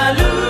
Hallelujah.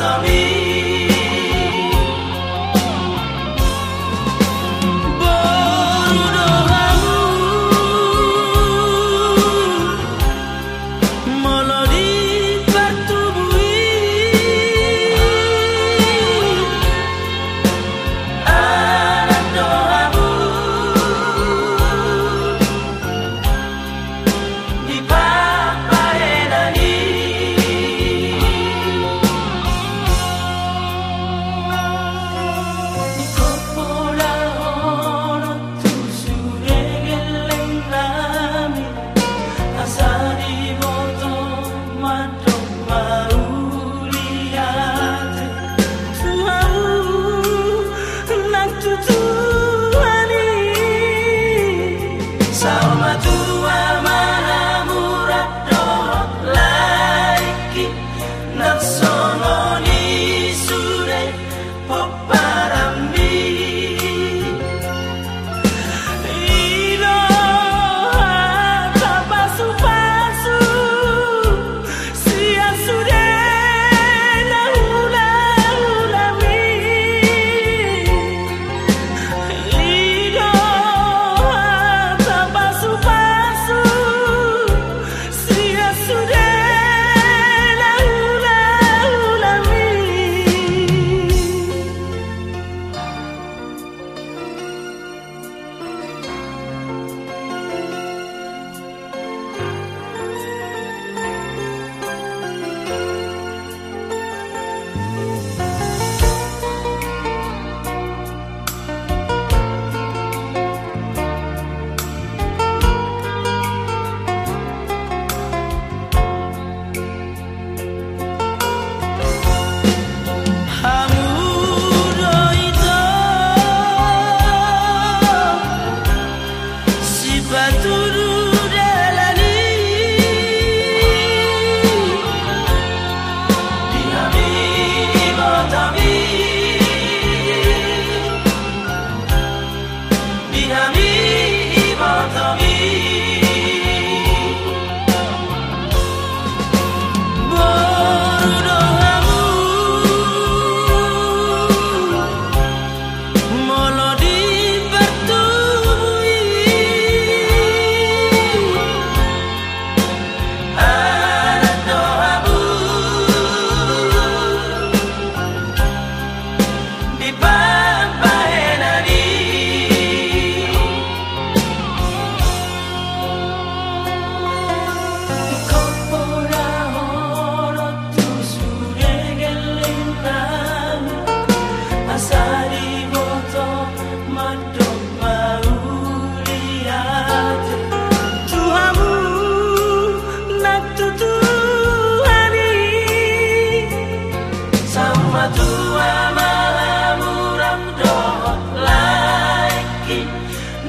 Santa Maria. Not song. Mira.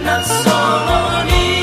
non sono lì.